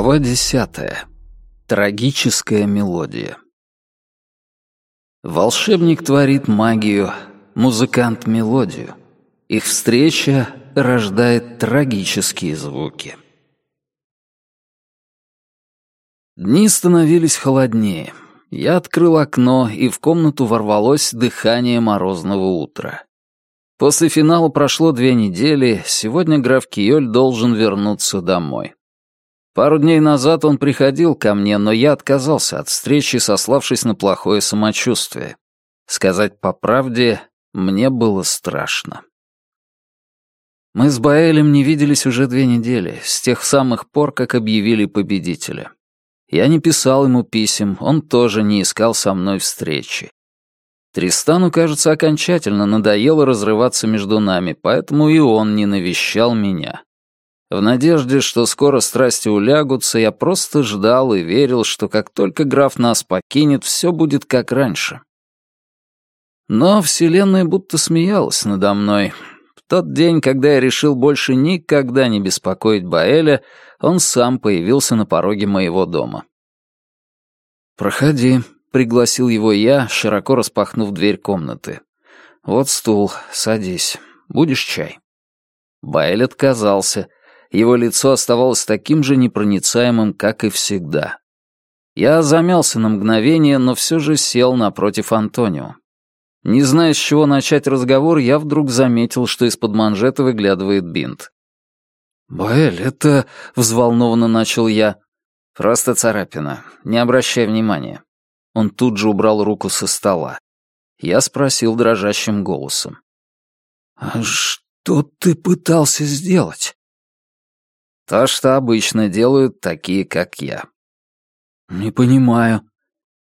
Глава десятая. Трагическая мелодия. Волшебник творит магию, музыкант — мелодию. Их встреча рождает трагические звуки. Дни становились холоднее. Я открыл окно, и в комнату ворвалось дыхание морозного утра. После финала прошло две недели, сегодня граф Киоль должен вернуться домой. Пару дней назад он приходил ко мне, но я отказался от встречи, сославшись на плохое самочувствие. Сказать по правде, мне было страшно. Мы с Баэлем не виделись уже две недели, с тех самых пор, как объявили победителя. Я не писал ему писем, он тоже не искал со мной встречи. Тристану, кажется, окончательно надоело разрываться между нами, поэтому и он не навещал меня. В надежде, что скоро страсти улягутся, я просто ждал и верил, что как только граф нас покинет, все будет как раньше. Но Вселенная будто смеялась надо мной. В тот день, когда я решил больше никогда не беспокоить Баэля, он сам появился на пороге моего дома. «Проходи», — пригласил его я, широко распахнув дверь комнаты. «Вот стул, садись. Будешь чай?» Баэль отказался — его лицо оставалось таким же непроницаемым, как и всегда. Я замялся на мгновение, но все же сел напротив Антонио. Не зная, с чего начать разговор, я вдруг заметил, что из-под манжета выглядывает бинт. «Баэль, это...» — взволнованно начал я. «Просто царапина. Не обращай внимания». Он тут же убрал руку со стола. Я спросил дрожащим голосом. «А что ты пытался сделать?» То, что обычно делают такие, как я. Не понимаю.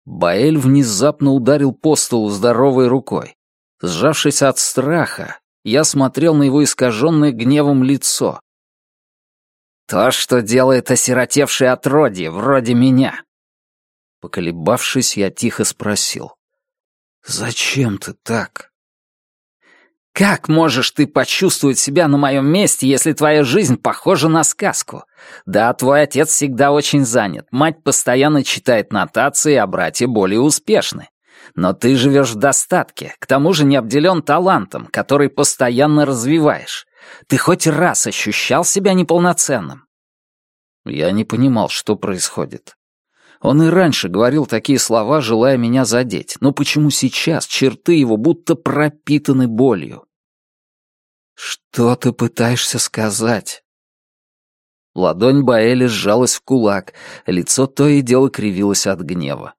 Баэль внезапно ударил по столу здоровой рукой. Сжавшись от страха, я смотрел на его искаженное гневом лицо. То, что делает осиротевшее отродье, вроде меня. Поколебавшись, я тихо спросил. «Зачем ты так?» Как можешь ты почувствовать себя на моем месте, если твоя жизнь похожа на сказку? Да, твой отец всегда очень занят, мать постоянно читает нотации, а братья более успешны. Но ты живешь в достатке, к тому же не обделен талантом, который постоянно развиваешь. Ты хоть раз ощущал себя неполноценным? Я не понимал, что происходит. Он и раньше говорил такие слова, желая меня задеть, но почему сейчас черты его будто пропитаны болью? «Что ты пытаешься сказать?» Ладонь Баэля сжалась в кулак, лицо то и дело кривилось от гнева.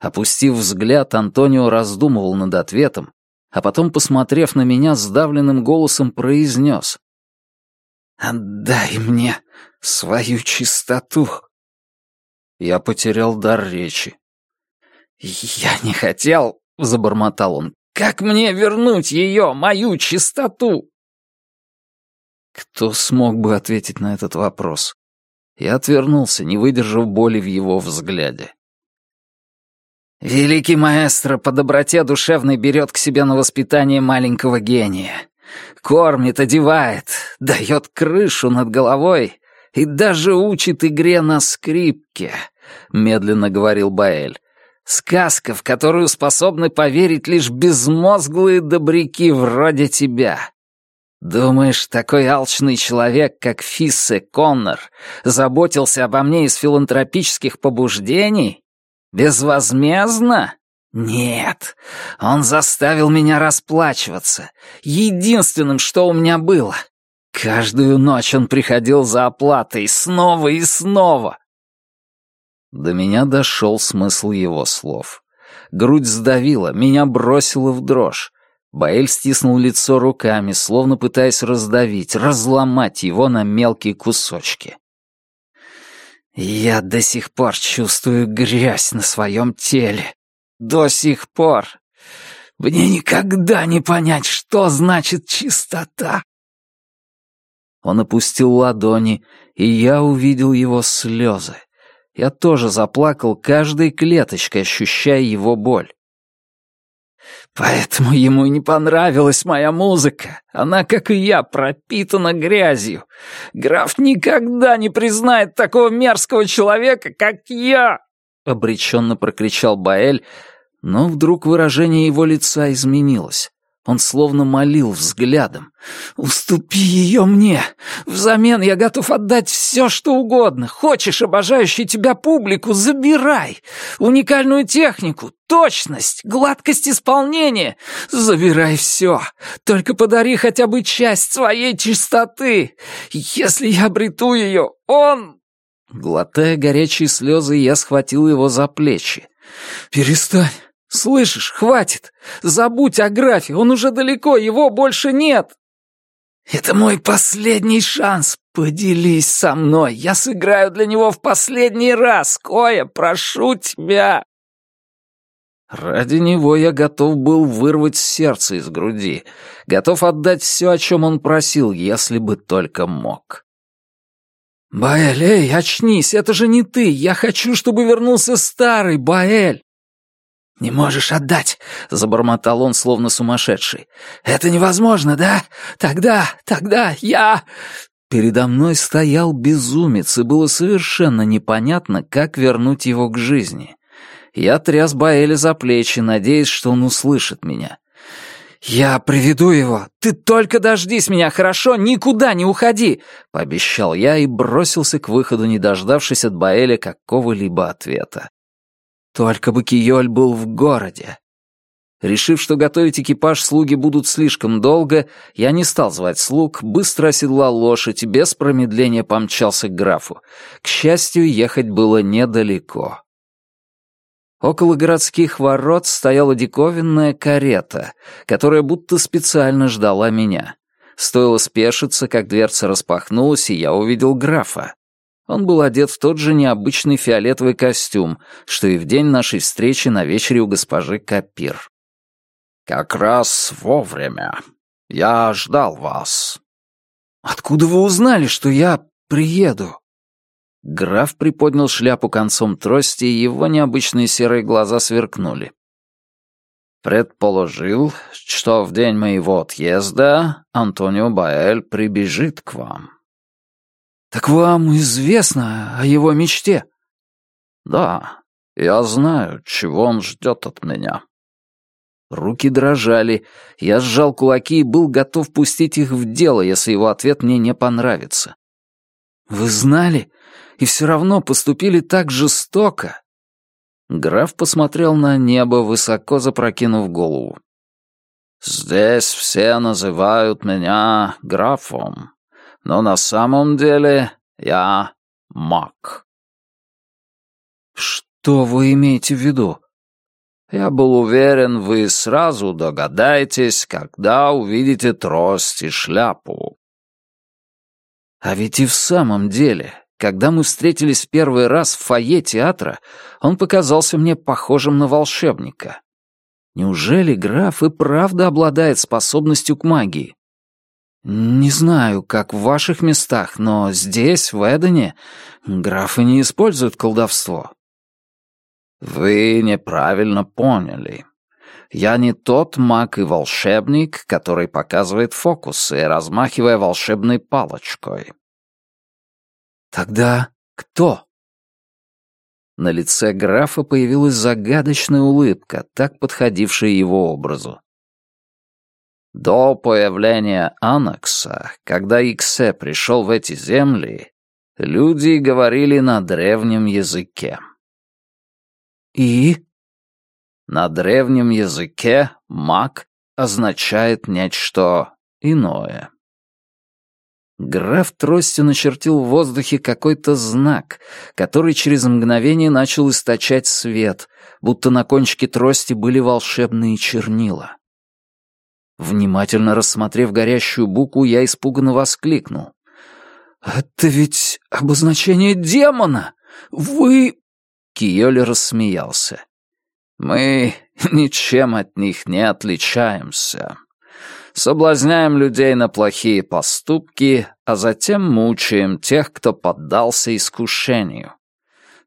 Опустив взгляд, Антонио раздумывал над ответом, а потом, посмотрев на меня, сдавленным голосом произнес. «Отдай мне свою чистоту». Я потерял дар речи. «Я не хотел», — забормотал он. «Как мне вернуть ее, мою чистоту?» Кто смог бы ответить на этот вопрос? Я отвернулся, не выдержав боли в его взгляде. «Великий маэстро по доброте душевной берет к себе на воспитание маленького гения. Кормит, одевает, дает крышу над головой и даже учит игре на скрипке», — медленно говорил Баэль. «Сказка, в которую способны поверить лишь безмозглые добряки вроде тебя. «Думаешь, такой алчный человек, как Фиссе Коннор, заботился обо мне из филантропических побуждений? Безвозмездно? Нет, он заставил меня расплачиваться. Единственным, что у меня было. Каждую ночь он приходил за оплатой, снова и снова». До меня дошел смысл его слов. Грудь сдавила, меня бросило в дрожь. Баэль стиснул лицо руками, словно пытаясь раздавить, разломать его на мелкие кусочки. «Я до сих пор чувствую грязь на своем теле. До сих пор. Мне никогда не понять, что значит чистота». Он опустил ладони, и я увидел его слезы. Я тоже заплакал каждой клеточкой, ощущая его боль. Поэтому ему не понравилась моя музыка. Она, как и я, пропитана грязью. Граф никогда не признает такого мерзкого человека, как я!» Обреченно прокричал Баэль, но вдруг выражение его лица изменилось. Он словно молил взглядом. «Уступи ее мне! Взамен я готов отдать все, что угодно. Хочешь обожающую тебя публику — забирай! Уникальную технику, точность, гладкость исполнения — забирай все! Только подари хотя бы часть своей чистоты! Если я обрету ее, он...» Глотая горячие слезы, я схватил его за плечи. «Перестань! Слышишь, хватит! Забудь о графе, он уже далеко, его больше нет!» «Это мой последний шанс! Поделись со мной! Я сыграю для него в последний раз! Коя, прошу тебя!» Ради него я готов был вырвать сердце из груди, готов отдать все, о чем он просил, если бы только мог. «Баэль, эй, очнись, это же не ты! Я хочу, чтобы вернулся старый Баэль!» «Не можешь отдать!» — забормотал он, словно сумасшедший. «Это невозможно, да? Тогда, тогда я...» Передо мной стоял безумец, и было совершенно непонятно, как вернуть его к жизни. Я тряс Баэля за плечи, надеясь, что он услышит меня. «Я приведу его! Ты только дождись меня, хорошо? Никуда не уходи!» — пообещал я и бросился к выходу, не дождавшись от Баэля какого-либо ответа. Только бы Киоль был в городе. Решив, что готовить экипаж слуги будут слишком долго, я не стал звать слуг, быстро оседлал лошадь без промедления помчался к графу. К счастью, ехать было недалеко. Около городских ворот стояла диковинная карета, которая будто специально ждала меня. Стоило спешиться, как дверца распахнулась, и я увидел графа. Он был одет в тот же необычный фиолетовый костюм, что и в день нашей встречи на вечере у госпожи Капир. «Как раз вовремя. Я ждал вас». «Откуда вы узнали, что я приеду?» Граф приподнял шляпу концом трости, и его необычные серые глаза сверкнули. «Предположил, что в день моего отъезда Антонио Баэль прибежит к вам». «Так вам известно о его мечте?» «Да, я знаю, чего он ждет от меня». Руки дрожали, я сжал кулаки и был готов пустить их в дело, если его ответ мне не понравится. «Вы знали и все равно поступили так жестоко?» Граф посмотрел на небо, высоко запрокинув голову. «Здесь все называют меня графом но на самом деле я маг». «Что вы имеете в виду?» «Я был уверен, вы сразу догадаетесь, когда увидите трость и шляпу». А ведь и в самом деле, когда мы встретились в первый раз в фойе театра, он показался мне похожим на волшебника. Неужели граф и правда обладает способностью к магии? «Не знаю, как в ваших местах, но здесь, в Эдене, графы не используют колдовство». «Вы неправильно поняли. Я не тот маг и волшебник, который показывает фокусы, размахивая волшебной палочкой». «Тогда кто?» На лице графа появилась загадочная улыбка, так подходившая его образу. До появления Анакса, когда Иксе пришел в эти земли, люди говорили на древнем языке. И? На древнем языке «маг» означает нечто иное. Граф тростью начертил в воздухе какой-то знак, который через мгновение начал источать свет, будто на кончике трости были волшебные чернила. Внимательно рассмотрев горящую букву, я испуганно воскликнул. «Это ведь обозначение демона! Вы...» Киоли рассмеялся. «Мы ничем от них не отличаемся. Соблазняем людей на плохие поступки, а затем мучаем тех, кто поддался искушению.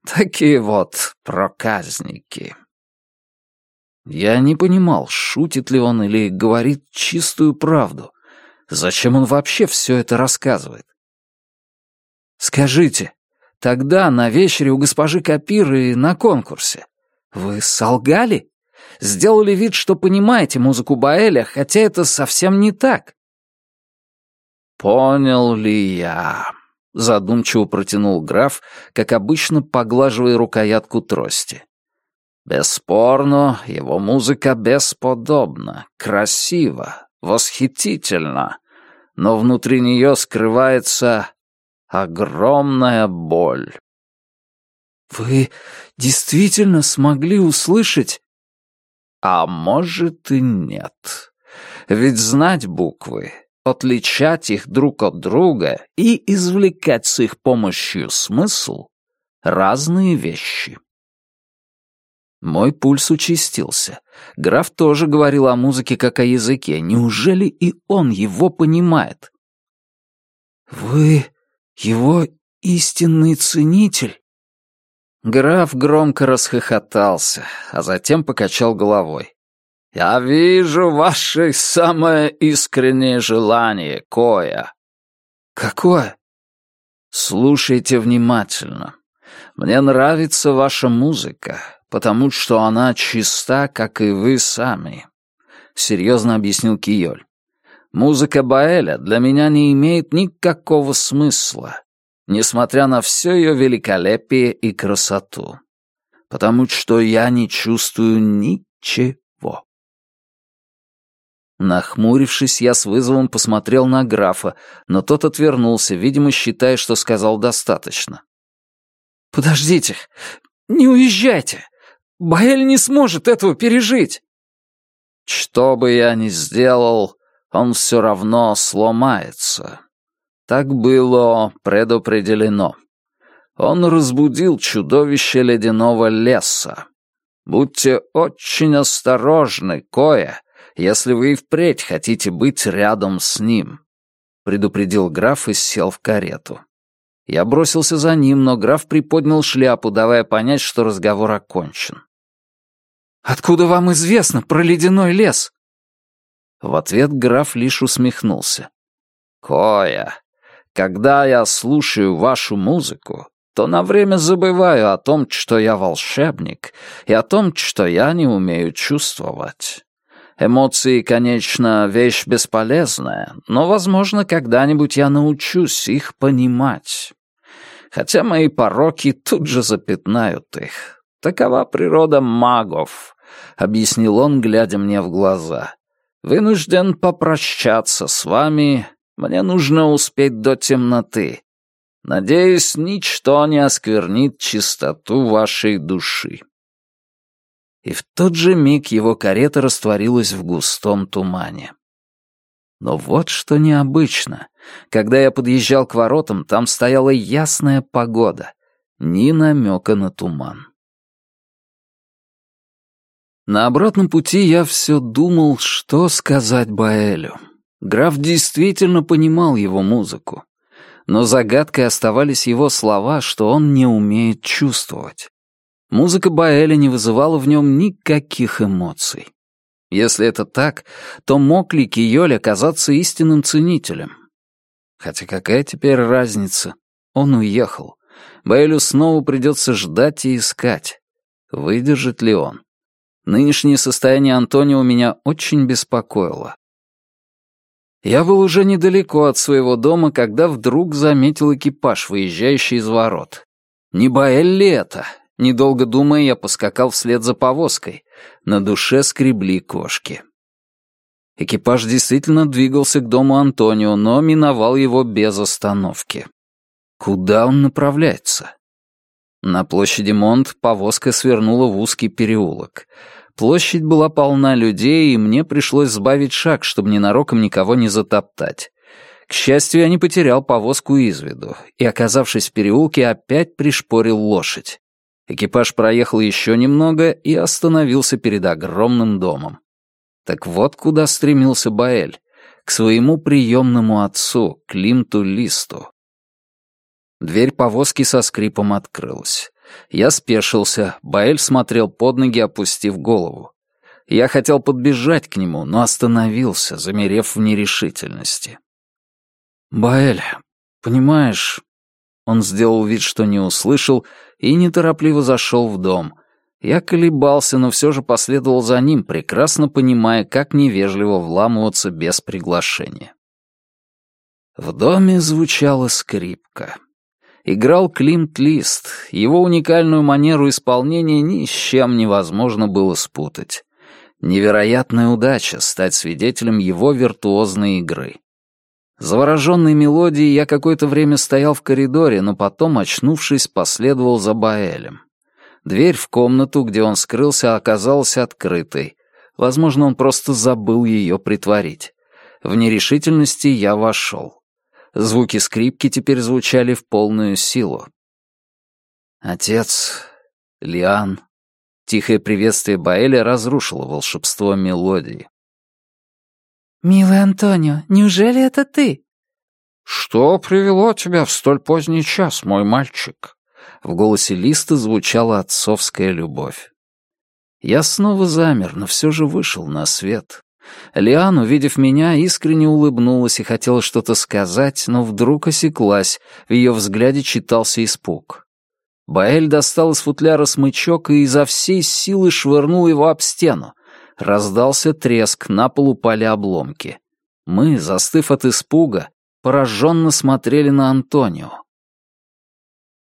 Такие вот проказники». Я не понимал, шутит ли он или говорит чистую правду. Зачем он вообще все это рассказывает? «Скажите, тогда на вечере у госпожи Капиры на конкурсе вы солгали? Сделали вид, что понимаете музыку Баэля, хотя это совсем не так?» «Понял ли я?» — задумчиво протянул граф, как обычно поглаживая рукоятку трости. «Бесспорно, его музыка бесподобна, красива, восхитительна, но внутри нее скрывается огромная боль». «Вы действительно смогли услышать?» «А может и нет. Ведь знать буквы отличать их друг от друга и извлекать с их помощью смысл — разные вещи. Мой пульс участился. Граф тоже говорил о музыке как о языке. Неужели и он его понимает? «Вы его истинный ценитель?» Граф громко расхохотался, а затем покачал головой. «Я вижу ваше самое искреннее желание, Коя». «Какое?» «Слушайте внимательно. Мне нравится ваша музыка, потому что она чиста, как и вы сами», — серьезно объяснил Киоль. «Музыка Баэля для меня не имеет никакого смысла, несмотря на все ее великолепие и красоту, потому что я не чувствую ничего». Нахмурившись, я с вызовом посмотрел на графа, но тот отвернулся, видимо, считая, что сказал достаточно. «Подождите, не уезжайте! Баэль не сможет этого пережить!» «Что бы я ни сделал, он все равно сломается. Так было предопределено. Он разбудил чудовище ледяного леса. Будьте очень осторожны, Коя, если вы и впредь хотите быть рядом с ним», — предупредил граф и сел в карету. Я бросился за ним, но граф приподнял шляпу, давая понять, что разговор окончен. «Откуда вам известно про ледяной лес?» В ответ граф лишь усмехнулся. «Коя, когда я слушаю вашу музыку, то на время забываю о том, что я волшебник, и о том, что я не умею чувствовать. Эмоции, конечно, вещь бесполезная, но, возможно, когда-нибудь я научусь их понимать. Хотя мои пороки тут же запятнают их. Такова природа магов, — объяснил он, глядя мне в глаза. Вынужден попрощаться с вами. Мне нужно успеть до темноты. Надеюсь, ничто не осквернит чистоту вашей души и в тот же миг его карета растворилась в густом тумане. Но вот что необычно. Когда я подъезжал к воротам, там стояла ясная погода, ни намека на туман. На обратном пути я все думал, что сказать Баэлю. Граф действительно понимал его музыку. Но загадкой оставались его слова, что он не умеет чувствовать. Музыка Баэля не вызывала в нем никаких эмоций. Если это так, то мог ли Киоль оказаться истинным ценителем? Хотя какая теперь разница? Он уехал. Баэлю снова придется ждать и искать. Выдержит ли он? Нынешнее состояние Антонио меня очень беспокоило. Я был уже недалеко от своего дома, когда вдруг заметил экипаж, выезжающий из ворот. Не Баэль ли это? Недолго думая, я поскакал вслед за повозкой. На душе скребли кошки. Экипаж действительно двигался к дому Антонио, но миновал его без остановки. Куда он направляется? На площади Монт повозка свернула в узкий переулок. Площадь была полна людей, и мне пришлось сбавить шаг, чтобы ненароком никого не затоптать. К счастью, я не потерял повозку из виду, и, оказавшись в переулке, опять пришпорил лошадь. Экипаж проехал еще немного и остановился перед огромным домом. Так вот куда стремился Баэль. К своему приемному отцу, Климту Листу. Дверь повозки со скрипом открылась. Я спешился, Баэль смотрел под ноги, опустив голову. Я хотел подбежать к нему, но остановился, замерев в нерешительности. «Баэль, понимаешь...» Он сделал вид, что не услышал, и неторопливо зашел в дом. Я колебался, но все же последовал за ним, прекрасно понимая, как невежливо вламываться без приглашения. В доме звучала скрипка. Играл Климт Лист, его уникальную манеру исполнения ни с чем невозможно было спутать. Невероятная удача стать свидетелем его виртуозной игры. Завороженной мелодией я какое-то время стоял в коридоре, но потом, очнувшись, последовал за Баэлем. Дверь в комнату, где он скрылся, оказалась открытой. Возможно, он просто забыл ее притворить. В нерешительности я вошел. Звуки скрипки теперь звучали в полную силу. Отец, Лиан, тихое приветствие Баэля разрушило волшебство мелодии. «Милый Антонио, неужели это ты?» «Что привело тебя в столь поздний час, мой мальчик?» В голосе Листа звучала отцовская любовь. Я снова замер, но все же вышел на свет. Лиан, увидев меня, искренне улыбнулась и хотела что-то сказать, но вдруг осеклась, в ее взгляде читался испуг. Баэль достал из футляра смычок и изо всей силы швырнул его об стену. Раздался треск, на пол упали обломки. Мы, застыв от испуга, пораженно смотрели на Антонио.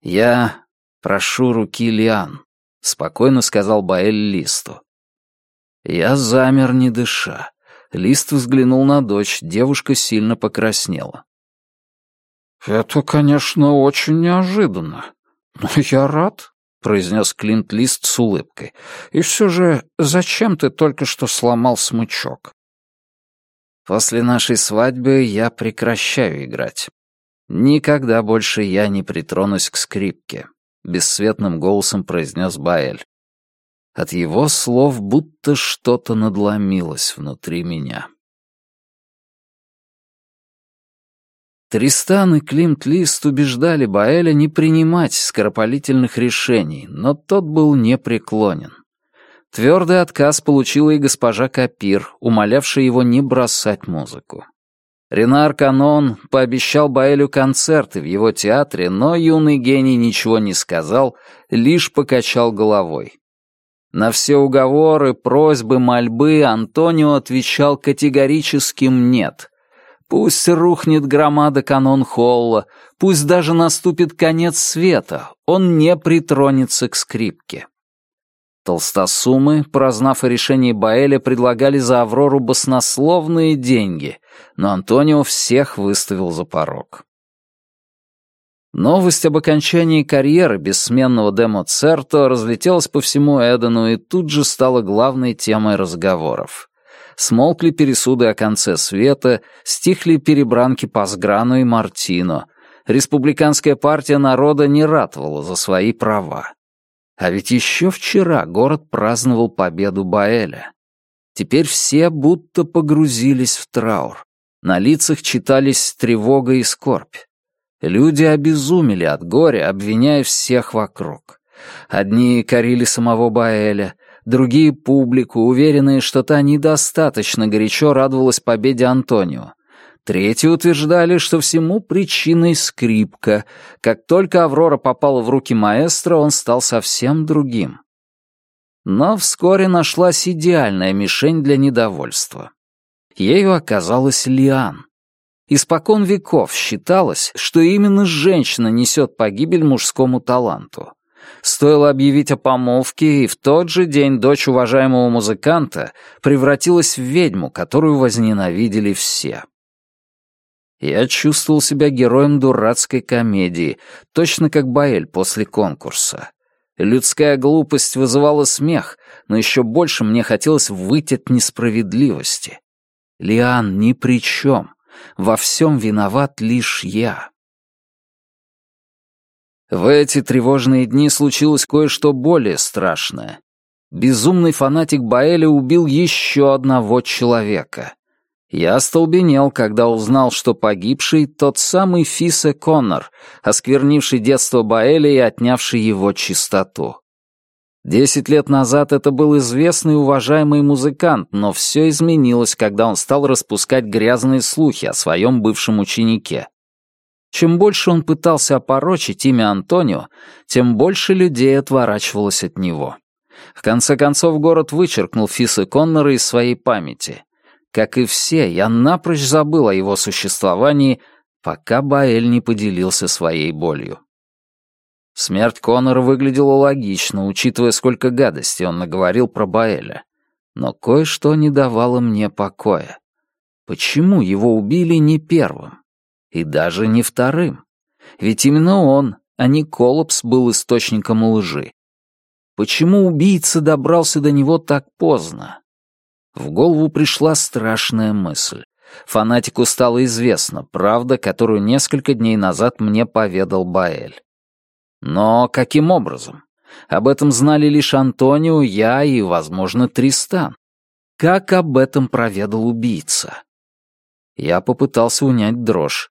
«Я прошу руки Лиан», — спокойно сказал Баэль Листу. Я замер, не дыша. Лист взглянул на дочь, девушка сильно покраснела. «Это, конечно, очень неожиданно, но я рад», — произнес Клинт Лист с улыбкой. «И все же, зачем ты только что сломал смычок?» «После нашей свадьбы я прекращаю играть. Никогда больше я не притронусь к скрипке», — бесцветным голосом произнес Баэль. От его слов будто что-то надломилось внутри меня. Тристан и Климт Лист убеждали Баэля не принимать скоропалительных решений, но тот был непреклонен. Твердый отказ получила и госпожа Капир, умолявшая его не бросать музыку. Ренар Канон пообещал Баэлю концерты в его театре, но юный гений ничего не сказал, лишь покачал головой. На все уговоры, просьбы, мольбы Антонио отвечал категорическим «нет». Пусть рухнет громада канон-холла, пусть даже наступит конец света, он не притронется к скрипке. Толстосумы, прознав о решении Баэля, предлагали за Аврору баснословные деньги, но Антонио всех выставил за порог. Новость об окончании карьеры бессменного Демо Церто разлетелась по всему Эдену и тут же стала главной темой разговоров. Смолкли пересуды о конце света, стихли перебранки по Сграну и Мартино. Республиканская партия народа не ратовала за свои права. А ведь еще вчера город праздновал победу Баэля. Теперь все будто погрузились в траур. На лицах читались тревога и скорбь. Люди обезумели от горя, обвиняя всех вокруг. Одни корили самого Баэля, другие — публику, уверенные, что та недостаточно горячо радовалась победе Антонио. Третьи утверждали, что всему причиной скрипка. Как только Аврора попала в руки маэстро, он стал совсем другим. Но вскоре нашлась идеальная мишень для недовольства. Ею оказалась Лиан. Испокон веков считалось, что именно женщина несет погибель мужскому таланту. Стоило объявить о помолвке, и в тот же день дочь уважаемого музыканта превратилась в ведьму, которую возненавидели все. Я чувствовал себя героем дурацкой комедии, точно как Баэль после конкурса. Людская глупость вызывала смех, но еще больше мне хотелось выйти от несправедливости. Лиан ни при чем. Во всем виноват лишь я. В эти тревожные дни случилось кое-что более страшное. Безумный фанатик Баэля убил еще одного человека. Я остолбенел, когда узнал, что погибший — тот самый Фисе Коннор, осквернивший детство Баэля и отнявший его чистоту. Десять лет назад это был известный и уважаемый музыкант, но все изменилось, когда он стал распускать грязные слухи о своем бывшем ученике. Чем больше он пытался опорочить имя Антонио, тем больше людей отворачивалось от него. В конце концов, город вычеркнул Фиса Коннора из своей памяти. Как и все, я напрочь забыл о его существовании, пока Баэль не поделился своей болью. Смерть Конора выглядела логично, учитывая, сколько гадостей он наговорил про Баэля. Но кое-что не давало мне покоя. Почему его убили не первым? И даже не вторым? Ведь именно он, а не Колопс, был источником лжи. Почему убийца добрался до него так поздно? В голову пришла страшная мысль. Фанатику стало известно правда, которую несколько дней назад мне поведал Баэль. Но каким образом? Об этом знали лишь Антонио, я и, возможно, Тристан. Как об этом проведал убийца? Я попытался унять дрожь.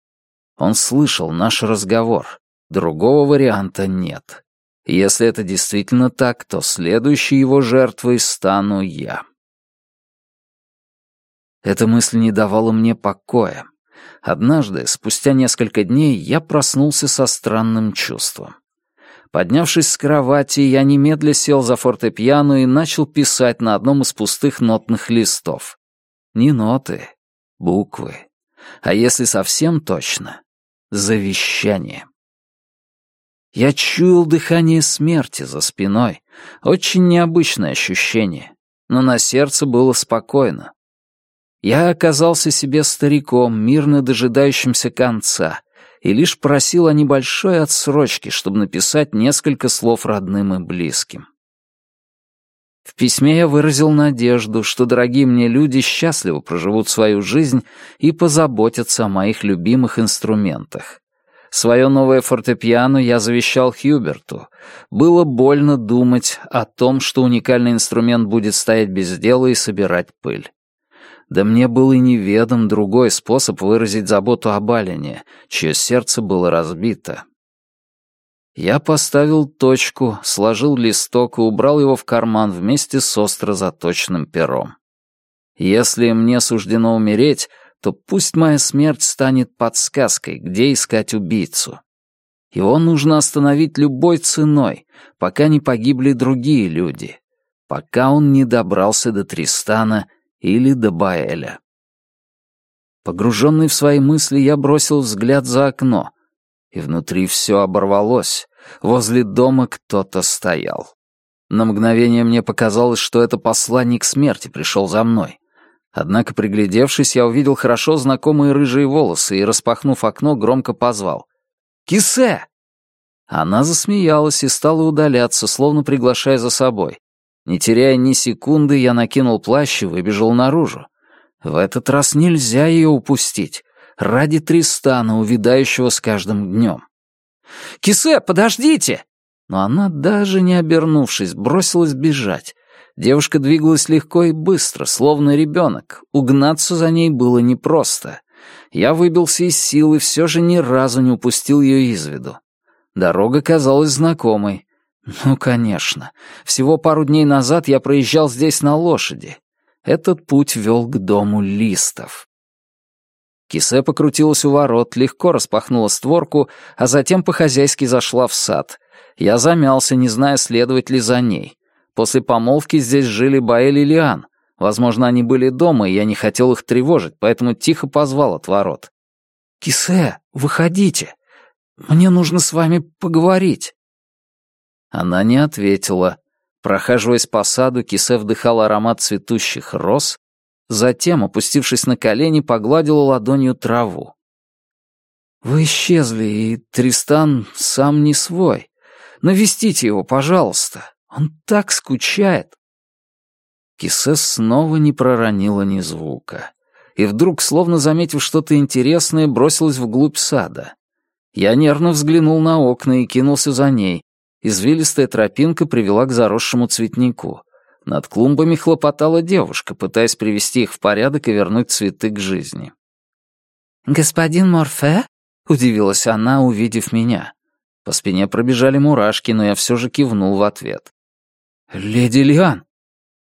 Он слышал наш разговор. Другого варианта нет. Если это действительно так, то следующей его жертвой стану я. Эта мысль не давала мне покоя. Однажды, спустя несколько дней, я проснулся со странным чувством. Поднявшись с кровати, я немедля сел за фортепиано и начал писать на одном из пустых нотных листов. Не ноты, буквы. А если совсем точно, завещание. Я чуял дыхание смерти за спиной. Очень необычное ощущение, но на сердце было спокойно. Я оказался себе стариком, мирно дожидающимся конца, и лишь просил о небольшой отсрочке, чтобы написать несколько слов родным и близким. В письме я выразил надежду, что дорогие мне люди счастливо проживут свою жизнь и позаботятся о моих любимых инструментах. Свое новое фортепиано я завещал Хьюберту. Было больно думать о том, что уникальный инструмент будет стоять без дела и собирать пыль. Да мне был и неведом другой способ выразить заботу об Алине, чье сердце было разбито. Я поставил точку, сложил листок и убрал его в карман вместе с остро заточенным пером. Если мне суждено умереть, то пусть моя смерть станет подсказкой, где искать убийцу. Его нужно остановить любой ценой, пока не погибли другие люди, пока он не добрался до Тристана или до Баэля. Погруженный в свои мысли, я бросил взгляд за окно, и внутри все оборвалось. Возле дома кто-то стоял. На мгновение мне показалось, что это посланник смерти пришел за мной. Однако, приглядевшись, я увидел хорошо знакомые рыжие волосы и, распахнув окно, громко позвал. «Кисе!» Она засмеялась и стала удаляться, словно приглашая за собой. Не теряя ни секунды, я накинул плащ и выбежал наружу. В этот раз нельзя ее упустить. Ради Тристана, увядающего с каждым днем. «Кисе, подождите!» Но она, даже не обернувшись, бросилась бежать. Девушка двигалась легко и быстро, словно ребенок. Угнаться за ней было непросто. Я выбился из сил и все же ни разу не упустил ее из виду. Дорога казалась знакомой. Ну, конечно. Всего пару дней назад я проезжал здесь на лошади. Этот путь вел к дому листов. Кисе покрутилась у ворот, легко распахнула створку, а затем по-хозяйски зашла в сад. Я замялся, не зная, следовать ли за ней. После помолвки здесь жили Баэль и Лиан. Возможно, они были дома, и я не хотел их тревожить, поэтому тихо позвал от ворот. «Кисе, выходите. Мне нужно с вами поговорить». Она не ответила. Прохаживаясь по саду, Кисе вдыхал аромат цветущих роз, затем, опустившись на колени, погладила ладонью траву. «Вы исчезли, и Тристан сам не свой. Навестите его, пожалуйста. Он так скучает». Кисе снова не проронила ни звука. И вдруг, словно заметив что-то интересное, бросилась вглубь сада. Я нервно взглянул на окна и кинулся за ней, Извилистая тропинка привела к заросшему цветнику. Над клумбами хлопотала девушка, пытаясь привести их в порядок и вернуть цветы к жизни. «Господин Морфе?» — удивилась она, увидев меня. По спине пробежали мурашки, но я все же кивнул в ответ. «Леди Лиан!»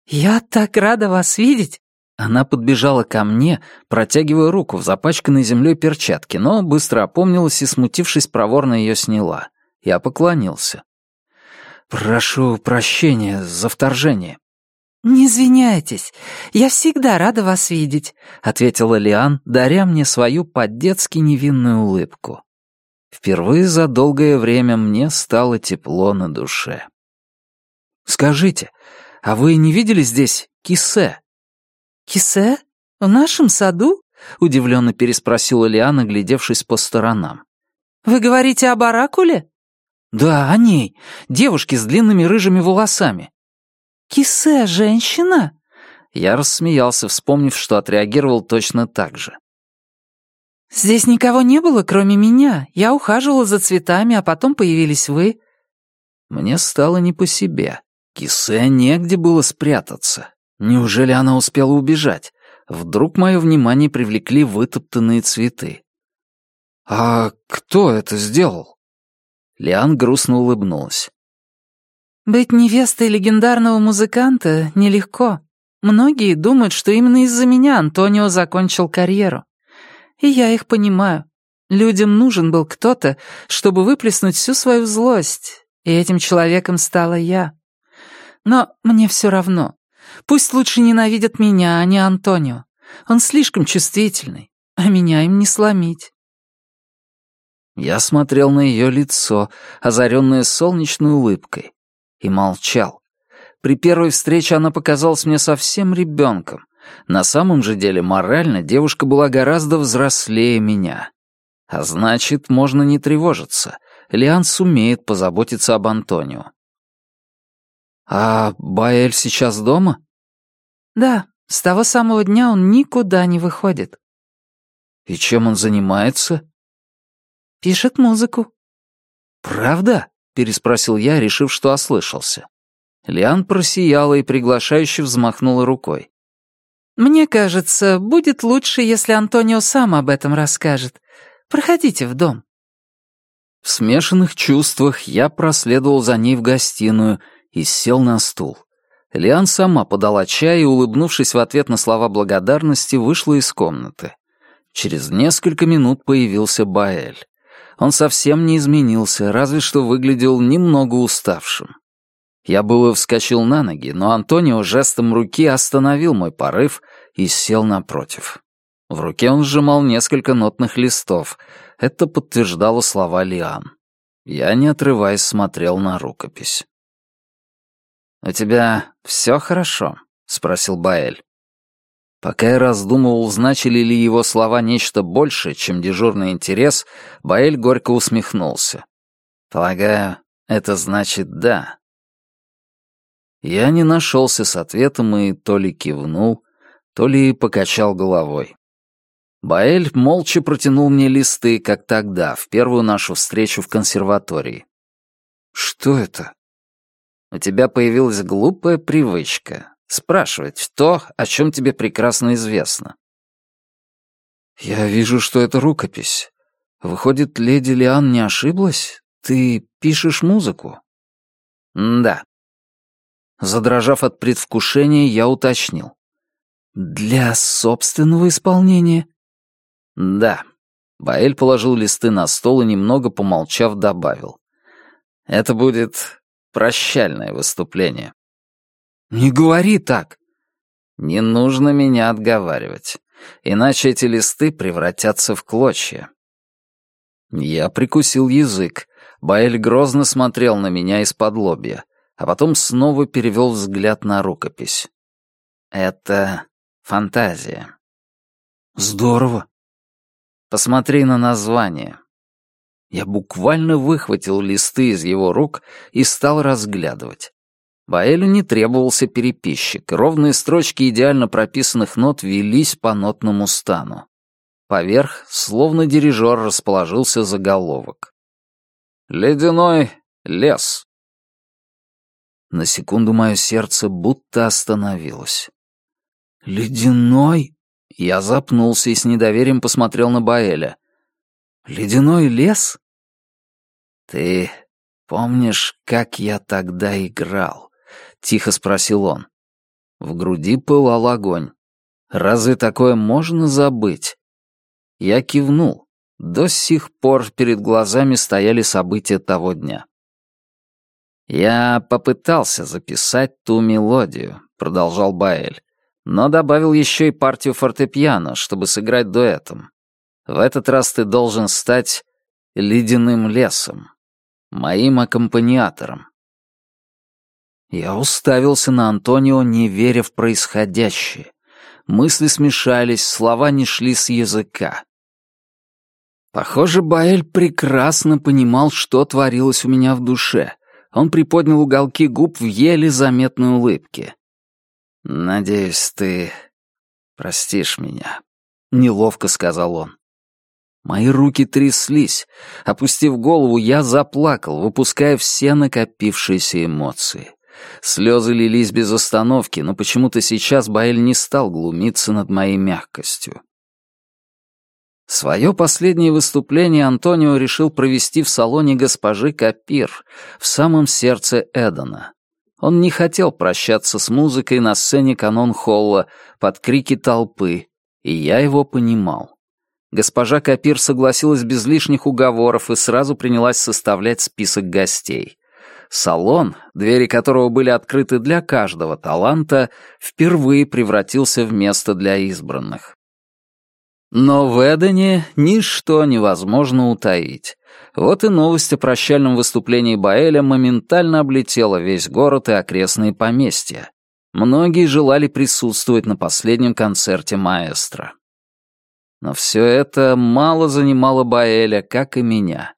«Я так рада вас видеть!» Она подбежала ко мне, протягивая руку в запачканной землей перчатке, но быстро опомнилась и, смутившись, проворно ее сняла. Я поклонился. «Прошу прощения за вторжение». «Не извиняйтесь, я всегда рада вас видеть», — ответила Лиан, даря мне свою по-детски невинную улыбку. Впервые за долгое время мне стало тепло на душе. «Скажите, а вы не видели здесь кисе?» «Кисе? В нашем саду?» — удивленно переспросила Лиана, глядевшись по сторонам. «Вы говорите об оракуле?» «Да, о ней. Девушке с длинными рыжими волосами». «Кисе — женщина?» Я рассмеялся, вспомнив, что отреагировал точно так же. «Здесь никого не было, кроме меня. Я ухаживала за цветами, а потом появились вы». Мне стало не по себе. Кисе негде было спрятаться. Неужели она успела убежать? Вдруг мое внимание привлекли вытоптанные цветы. «А кто это сделал?» Лиан грустно улыбнулась. «Быть невестой легендарного музыканта нелегко. Многие думают, что именно из-за меня Антонио закончил карьеру. И я их понимаю. Людям нужен был кто-то, чтобы выплеснуть всю свою злость, и этим человеком стала я. Но мне все равно. Пусть лучше ненавидят меня, а не Антонио. Он слишком чувствительный, а меня им не сломить. Я смотрел на ее лицо, озаренное солнечной улыбкой, и молчал. При первой встрече она показалась мне совсем ребенком. На самом же деле, морально, девушка была гораздо взрослее меня. А значит, можно не тревожиться. Лиан сумеет позаботиться об Антонио. «А Баэль сейчас дома?» «Да, с того самого дня он никуда не выходит». «И чем он занимается?» «Пишет музыку». «Правда?» — переспросил я, решив, что ослышался. Лиан просияла и приглашающе взмахнула рукой. «Мне кажется, будет лучше, если Антонио сам об этом расскажет. Проходите в дом». В смешанных чувствах я проследовал за ней в гостиную и сел на стул. Лиан сама подала чай и, улыбнувшись в ответ на слова благодарности, вышла из комнаты. Через несколько минут появился Баэль. Он совсем не изменился, разве что выглядел немного уставшим. Я было вскочил на ноги, но Антонио жестом руки остановил мой порыв и сел напротив. В руке он сжимал несколько нотных листов. Это подтверждало слова Лиан. Я, не отрываясь, смотрел на рукопись. «У тебя все хорошо?» — спросил Баэль. Пока я раздумывал, значили ли его слова нечто большее, чем дежурный интерес, Баэль горько усмехнулся. «Полагаю, это значит «да». Я не нашелся с ответом и то ли кивнул, то ли покачал головой. Баэль молча протянул мне листы, как тогда, в первую нашу встречу в консерватории. «Что это?» У тебя появилась глупая привычка спрашивать то, о чем тебе прекрасно известно. Я вижу, что это рукопись. Выходит, леди Лиан не ошиблась? Ты пишешь музыку? да. Задрожав от предвкушения, я уточнил. Для собственного исполнения? Да. Баэль положил листы на стол и, немного помолчав, добавил. Это будет прощальное выступление. «Не говори так!» «Не нужно меня отговаривать, иначе эти листы превратятся в клочья». Я прикусил язык. Баэль грозно смотрел на меня из-под лобья, а потом снова перевел взгляд на рукопись. «Это фантазия». «Здорово». «Посмотри на название. Я буквально выхватил листы из его рук и стал разглядывать. Баэлю не требовался переписчик, ровные строчки идеально прописанных нот велись по нотному стану. Поверх, словно дирижер, расположился заголовок. «Ледяной лес». На секунду мое сердце будто остановилось. «Ледяной?» Я запнулся и с недоверием посмотрел на Баэля. «Ледяной лес?» «Ты помнишь, как я тогда играл?» — тихо спросил он. В груди пылал огонь. Разве такое можно забыть? Я кивнул. До сих пор перед глазами стояли события того дня. «Я попытался записать ту мелодию», — продолжал Баэль, «но добавил еще и партию фортепиано, чтобы сыграть дуэтом. В этот раз ты должен стать ледяным лесом, моим аккомпаниатором». Я уставился на Антонио, не веря в происходящее. Мысли смешались, слова не шли с языка. Похоже, Баэль прекрасно понимал, что творилось у меня в душе. Он приподнял уголки губ в еле заметной улыбке. «Надеюсь, ты простишь меня», — неловко сказал он. Мои руки тряслись. Опустив голову, я заплакал, выпуская все накопившиеся эмоции. Слезы лились без остановки, но почему-то сейчас Баэль не стал глумиться над моей мягкостью. Свое последнее выступление Антонио решил провести в салоне госпожи Капир, в самом сердце Эдена. Он не хотел прощаться с музыкой на сцене канон-холла под крики толпы, и я его понимал. Госпожа Капир согласилась без лишних уговоров и сразу принялась составлять список гостей. Салон, двери которого были открыты для каждого таланта, впервые превратился в место для избранных. Но в Эдене ничто невозможно утаить. Вот и новость о прощальном выступлении Баэля моментально облетела весь город и окрестные поместья. Многие желали присутствовать на последнем концерте маэстро. Но все это мало занимало Баэля, как и меня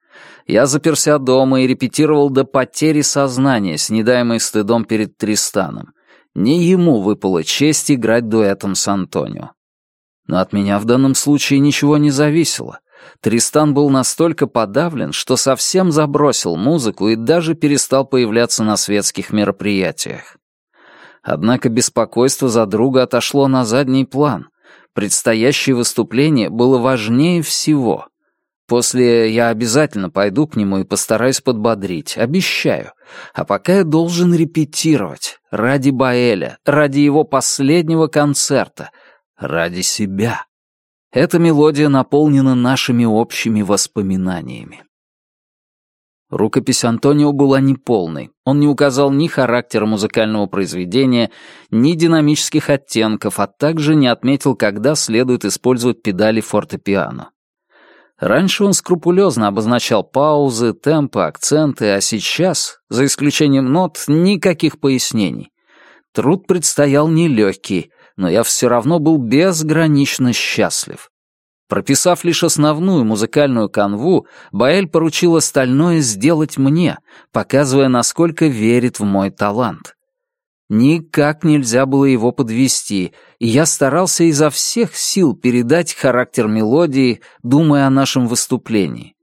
я заперся дома и репетировал до потери сознания, снедаемой стыдом перед Тристаном. Не ему выпала честь играть дуэтом с Антонио. Но от меня в данном случае ничего не зависело. Тристан был настолько подавлен, что совсем забросил музыку и даже перестал появляться на светских мероприятиях. Однако беспокойство за друга отошло на задний план. Предстоящее выступление было важнее всего — После я обязательно пойду к нему и постараюсь подбодрить, обещаю. А пока я должен репетировать. Ради Баэля, ради его последнего концерта, ради себя. Эта мелодия наполнена нашими общими воспоминаниями. Рукопись Антонио была неполной. Он не указал ни характера музыкального произведения, ни динамических оттенков, а также не отметил, когда следует использовать педали фортепиано. Раньше он скрупулезно обозначал паузы, темпы, акценты, а сейчас, за исключением нот, никаких пояснений. Труд предстоял нелегкий, но я все равно был безгранично счастлив. Прописав лишь основную музыкальную канву, Баэль поручил остальное сделать мне, показывая, насколько верит в мой талант. Никак нельзя было его подвести, и я старался изо всех сил передать характер мелодии, думая о нашем выступлении.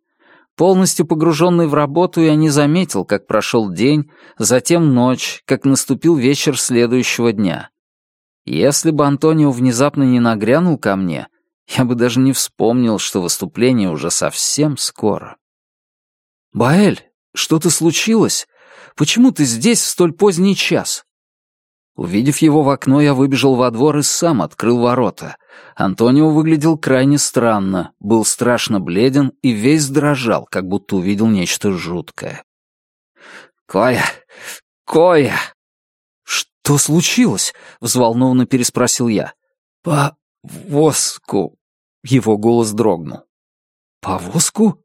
Полностью погруженный в работу, я не заметил, как прошел день, затем ночь, как наступил вечер следующего дня. Если бы Антонио внезапно не нагрянул ко мне, я бы даже не вспомнил, что выступление уже совсем скоро. «Баэль, что-то случилось? Почему ты здесь в столь поздний час?» Увидев его в окно, я выбежал во двор и сам открыл ворота. Антонио выглядел крайне странно, был страшно бледен и весь дрожал, как будто увидел нечто жуткое. «Коя! Коя!» «Что случилось?» — взволнованно переспросил я. «Повозку!» — его голос дрогнул. «Повозку?»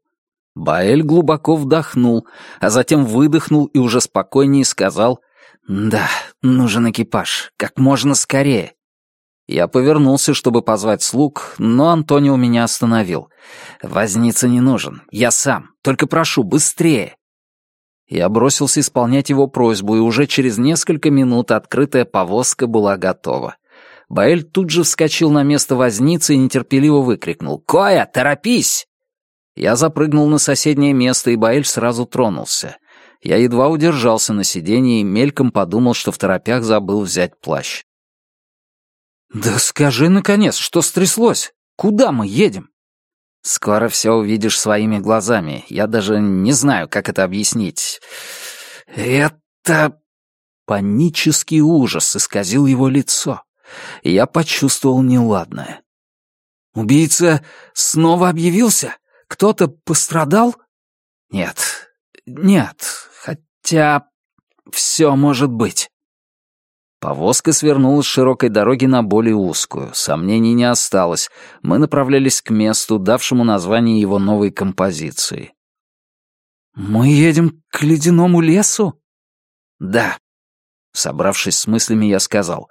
Баэль глубоко вдохнул, а затем выдохнул и уже спокойнее сказал «Да, нужен экипаж. Как можно скорее». Я повернулся, чтобы позвать слуг, но Антонио меня остановил. «Возница не нужен. Я сам. Только прошу, быстрее!» Я бросился исполнять его просьбу, и уже через несколько минут открытая повозка была готова. Баэль тут же вскочил на место возницы и нетерпеливо выкрикнул «Коя, торопись!» Я запрыгнул на соседнее место, и Баэль сразу тронулся — я едва удержался на сиденье и мельком подумал, что в торопях забыл взять плащ. «Да скажи, наконец, что стряслось? Куда мы едем?» «Скоро все увидишь своими глазами. Я даже не знаю, как это объяснить. Это...» Панический ужас исказил его лицо. Я почувствовал неладное. «Убийца снова объявился? Кто-то пострадал?» «Нет, нет, хотя все может быть». Повозка свернула с широкой дороги на более узкую. Сомнений не осталось. Мы направлялись к месту, давшему название его новой композиции. «Мы едем к ледяному лесу?» «Да». Собравшись с мыслями, я сказал.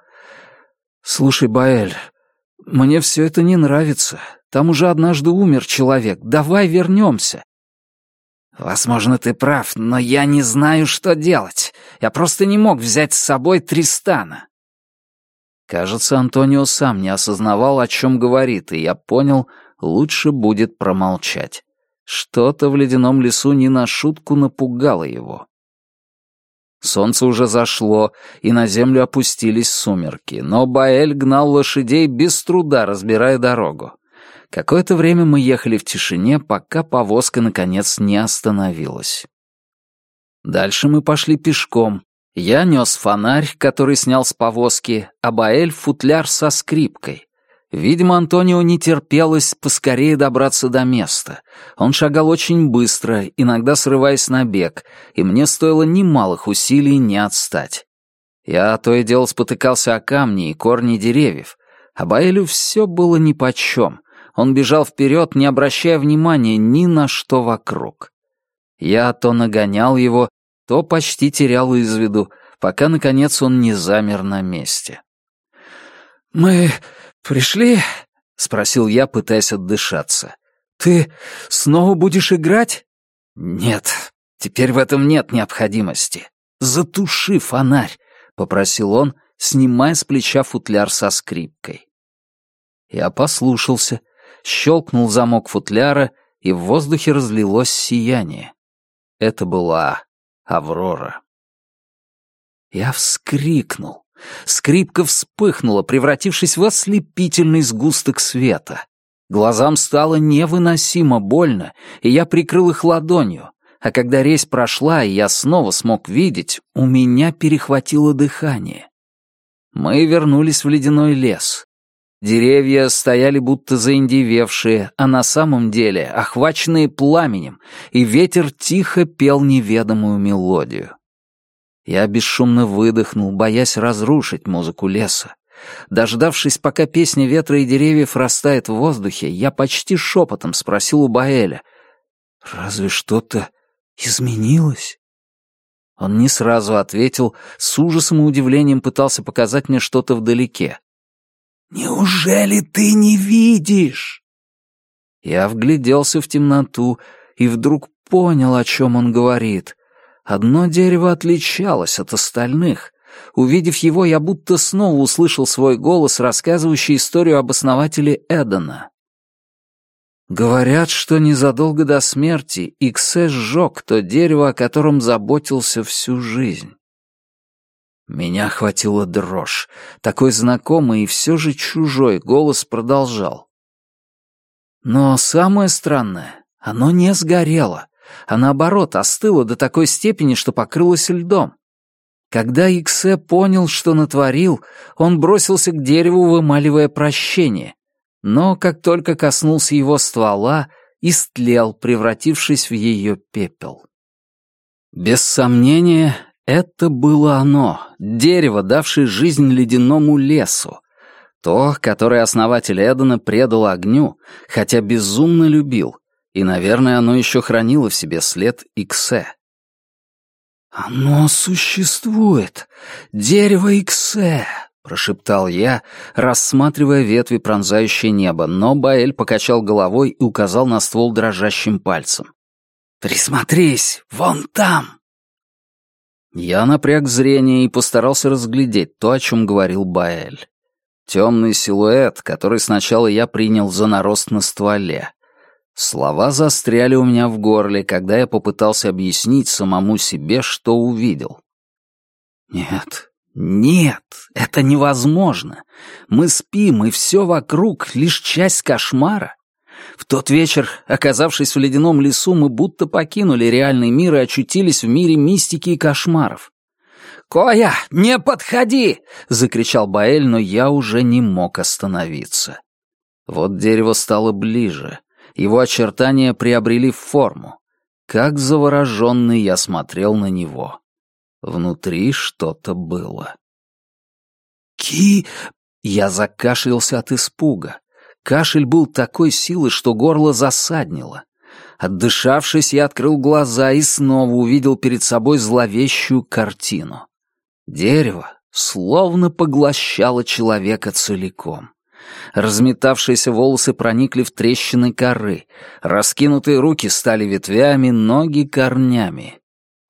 «Слушай, Баэль, мне все это не нравится. Там уже однажды умер человек. Давай вернемся. «Возможно, ты прав, но я не знаю, что делать. Я просто не мог взять с собой Тристана». Кажется, Антонио сам не осознавал, о чем говорит, и я понял, лучше будет промолчать. Что-то в ледяном лесу не на шутку напугало его. Солнце уже зашло, и на землю опустились сумерки, но Баэль гнал лошадей без труда, разбирая дорогу. Какое-то время мы ехали в тишине, пока повозка, наконец, не остановилась. Дальше мы пошли пешком. Я нес фонарь, который снял с повозки, а Баэль — футляр со скрипкой. Видимо, Антонио не терпелось поскорее добраться до места. Он шагал очень быстро, иногда срываясь на бег, и мне стоило немалых усилий не отстать. Я то и дело спотыкался о камни и корни деревьев, а Баэлю все было нипочем. Он бежал вперед, не обращая внимания ни на что вокруг. Я то нагонял его, то почти терял из виду, пока, наконец, он не замер на месте. «Мы пришли?» — спросил я, пытаясь отдышаться. «Ты снова будешь играть?» «Нет, теперь в этом нет необходимости. Затуши фонарь», — попросил он, снимая с плеча футляр со скрипкой. Я послушался, щелкнул замок футляра, и в воздухе разлилось сияние. Это была Аврора. Я вскрикнул. Скрипка вспыхнула, превратившись в ослепительный сгусток света. Глазам стало невыносимо больно, и я прикрыл их ладонью. А когда резь прошла, и я снова смог видеть, у меня перехватило дыхание. Мы вернулись в ледяной лес. Деревья стояли будто заиндевевшие, а на самом деле охваченные пламенем, и ветер тихо пел неведомую мелодию. Я бесшумно выдохнул, боясь разрушить музыку леса. Дождавшись, пока песня ветра и деревьев растает в воздухе, я почти шепотом спросил у Баэля, «Разве что-то изменилось?» Он не сразу ответил, с ужасом и удивлением пытался показать мне что-то вдалеке. «Неужели ты не видишь?» Я вгляделся в темноту и вдруг понял, о чем он говорит. Одно дерево отличалось от остальных. Увидев его, я будто снова услышал свой голос, рассказывающий историю об основателе Эдена. Говорят, что незадолго до смерти Иксе сжег то дерево, о котором заботился всю жизнь. Меня охватила дрожь. Такой знакомый и все же чужой голос продолжал. Но самое странное, оно не сгорело, а наоборот остыло до такой степени, что покрылось льдом. Когда Иксе понял, что натворил, он бросился к дереву, вымаливая прощение. Но как только коснулся его ствола, истлел, превратившись в ее пепел. Без сомнения, это было оно, дерево, давшее жизнь ледяному лесу. То, которое основатель Эдена предал огню, хотя безумно любил, и, наверное, оно еще хранило в себе след Иксе. «Оно существует! Дерево Иксе!» — прошептал я, рассматривая ветви, пронзающее небо, но Баэль покачал головой и указал на ствол дрожащим пальцем. «Присмотрись, вон там!» Я напряг зрение и постарался разглядеть то, о чем говорил Баэль. Темный силуэт, который сначала я принял за нарост на стволе. Слова застряли у меня в горле, когда я попытался объяснить самому себе, что увидел. Нет, нет, это невозможно. Мы спим, и все вокруг — лишь часть кошмара. В тот вечер, оказавшись в ледяном лесу, мы будто покинули реальный мир и очутились в мире мистики и кошмаров. «Коя, не подходи!» — закричал Баэль, но я уже не мог остановиться. Вот дерево стало ближе. Его очертания приобрели форму. Как завороженный я смотрел на него. Внутри что-то было. «Ки...» Я закашлялся от испуга. Кашель был такой силы, что горло засаднило. Отдышавшись, я открыл глаза и снова увидел перед собой зловещую картину. Дерево словно поглощало человека целиком. Разметавшиеся волосы проникли в трещины коры, раскинутые руки стали ветвями, ноги — корнями.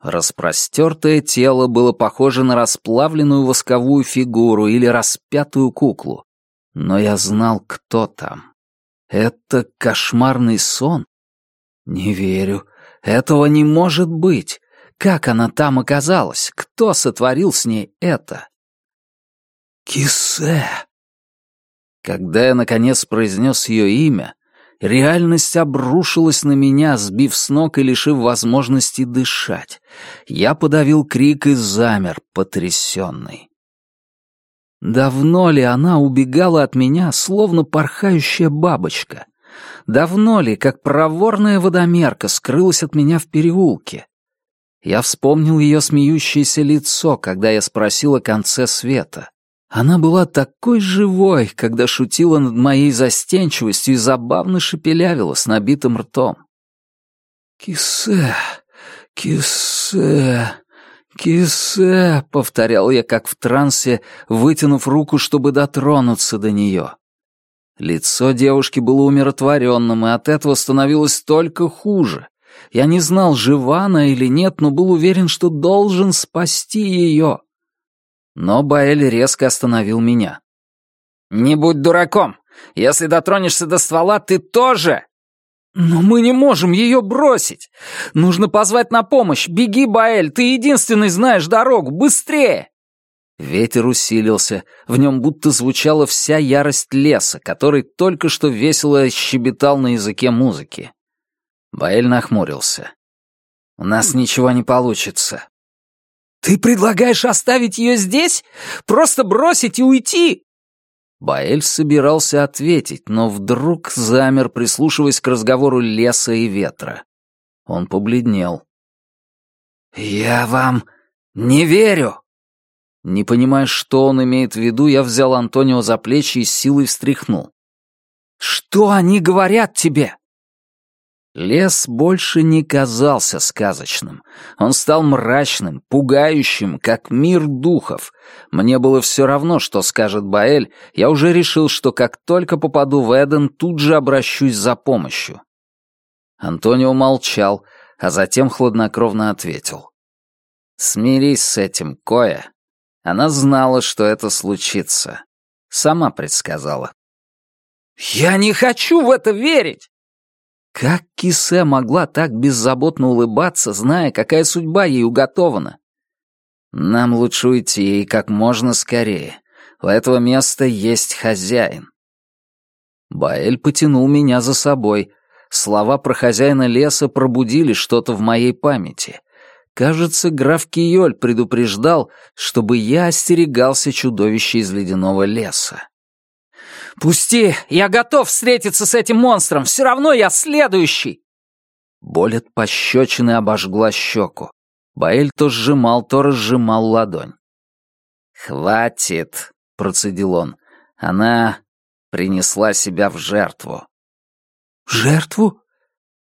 Распростертое тело было похоже на расплавленную восковую фигуру или распятую куклу. Но я знал, кто там. Это кошмарный сон? Не верю. Этого не может быть. Как она там оказалась? Кто сотворил с ней это? Кисе. Когда я, наконец, произнес ее имя, реальность обрушилась на меня, сбив с ног и лишив возможности дышать. Я подавил крик и замер, потрясенный. Давно ли она убегала от меня, словно порхающая бабочка? Давно ли, как проворная водомерка, скрылась от меня в переулке? Я вспомнил ее смеющееся лицо, когда я спросил о конце света. Она была такой живой, когда шутила над моей застенчивостью и забавно шепелявила с набитым ртом. «Кисе, кисе, кисе», — повторял я, как в трансе, вытянув руку, чтобы дотронуться до нее. Лицо девушки было умиротворенным, и от этого становилось только хуже. Я не знал, жива она или нет, но был уверен, что должен спасти ее. Но Баэль резко остановил меня. «Не будь дураком! Если дотронешься до ствола, ты тоже!» «Но мы не можем ее бросить! Нужно позвать на помощь! Беги, Баэль, ты единственный знаешь дорогу! Быстрее!» Ветер усилился, в нем будто звучала вся ярость леса, который только что весело щебетал на языке музыки. Баэль нахмурился. «У нас ничего не получится. «Ты предлагаешь оставить ее здесь? Просто бросить и уйти?» Баэль собирался ответить, но вдруг замер, прислушиваясь к разговору леса и ветра. Он побледнел. «Я вам не верю!» Не понимая, что он имеет в виду, я взял Антонио за плечи и силой встряхнул. «Что они говорят тебе?» Лес больше не казался сказочным. Он стал мрачным, пугающим, как мир духов. Мне было все равно, что скажет Баэль, я уже решил, что как только попаду в Эден, тут же обращусь за помощью. Антонио молчал, а затем хладнокровно ответил. «Смирись с этим, Коя. Она знала, что это случится. Сама предсказала». «Я не хочу в это верить!» Как Кисе могла так беззаботно улыбаться, зная, какая судьба ей уготована? Нам лучше уйти и как можно скорее. У этого места есть хозяин. Баэль потянул меня за собой. Слова про хозяина леса пробудили что-то в моей памяти. Кажется, граф Киоль предупреждал, чтобы я остерегался чудовища из ледяного леса. «Пусти! Я готов встретиться с этим монстром! Все равно я следующий!» Боль от пощечины обожгла щеку. Баэль то сжимал, то разжимал ладонь. «Хватит!» — процедил он. «Она принесла себя в жертву». «Жертву?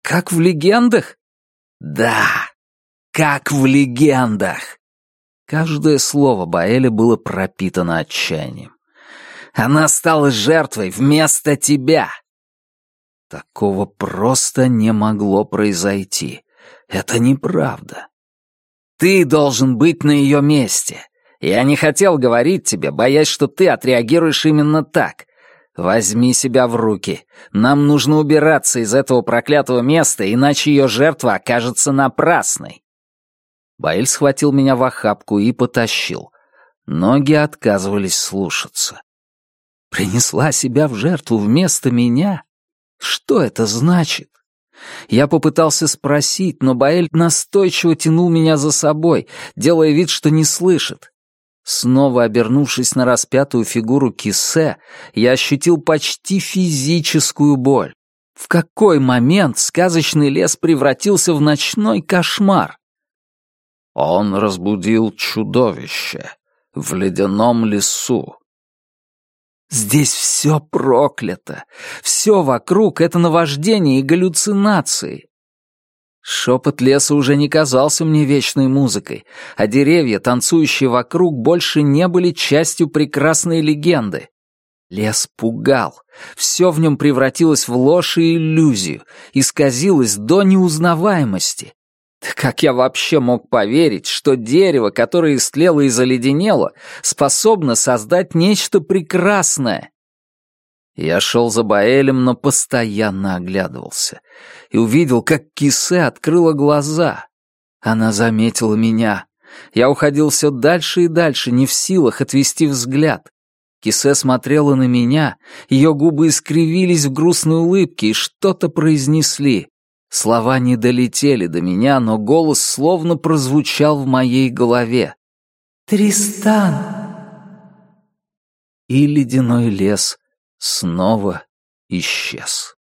Как в легендах?» «Да, как в легендах!» Каждое слово Баэля было пропитано отчаянием. Она стала жертвой вместо тебя!» Такого просто не могло произойти. Это неправда. Ты должен быть на ее месте. Я не хотел говорить тебе, боясь, что ты отреагируешь именно так. Возьми себя в руки. Нам нужно убираться из этого проклятого места, иначе ее жертва окажется напрасной. Баэль схватил меня в охапку и потащил. Ноги отказывались слушаться. Принесла себя в жертву вместо меня? Что это значит? Я попытался спросить, но Баэль настойчиво тянул меня за собой, делая вид, что не слышит. Снова обернувшись на распятую фигуру Кисе, я ощутил почти физическую боль. В какой момент сказочный лес превратился в ночной кошмар? Он разбудил чудовище в ледяном лесу. Здесь все проклято. Все вокруг — это наваждение и галлюцинации. Шепот леса уже не казался мне вечной музыкой, а деревья, танцующие вокруг, больше не были частью прекрасной легенды. Лес пугал. Все в нем превратилось в ложь и иллюзию, исказилось до неузнаваемости. Как я вообще мог поверить, что дерево, которое истлело и заледенело, способно создать нечто прекрасное? Я шел за Баэлем, но постоянно оглядывался. И увидел, как Кисе открыла глаза. Она заметила меня. Я уходил все дальше и дальше, не в силах отвести взгляд. Кисе смотрела на меня, ее губы искривились в грустной улыбке и что-то произнесли. Слова не долетели до меня, но голос словно прозвучал в моей голове. «Тристан!» И ледяной лес снова исчез.